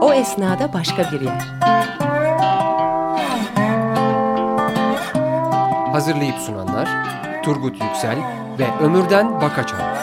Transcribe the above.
O esnada başka bir yer. Hazırlayıp sunanlar Turgut Yüksel ve Ömürden Bakaçan.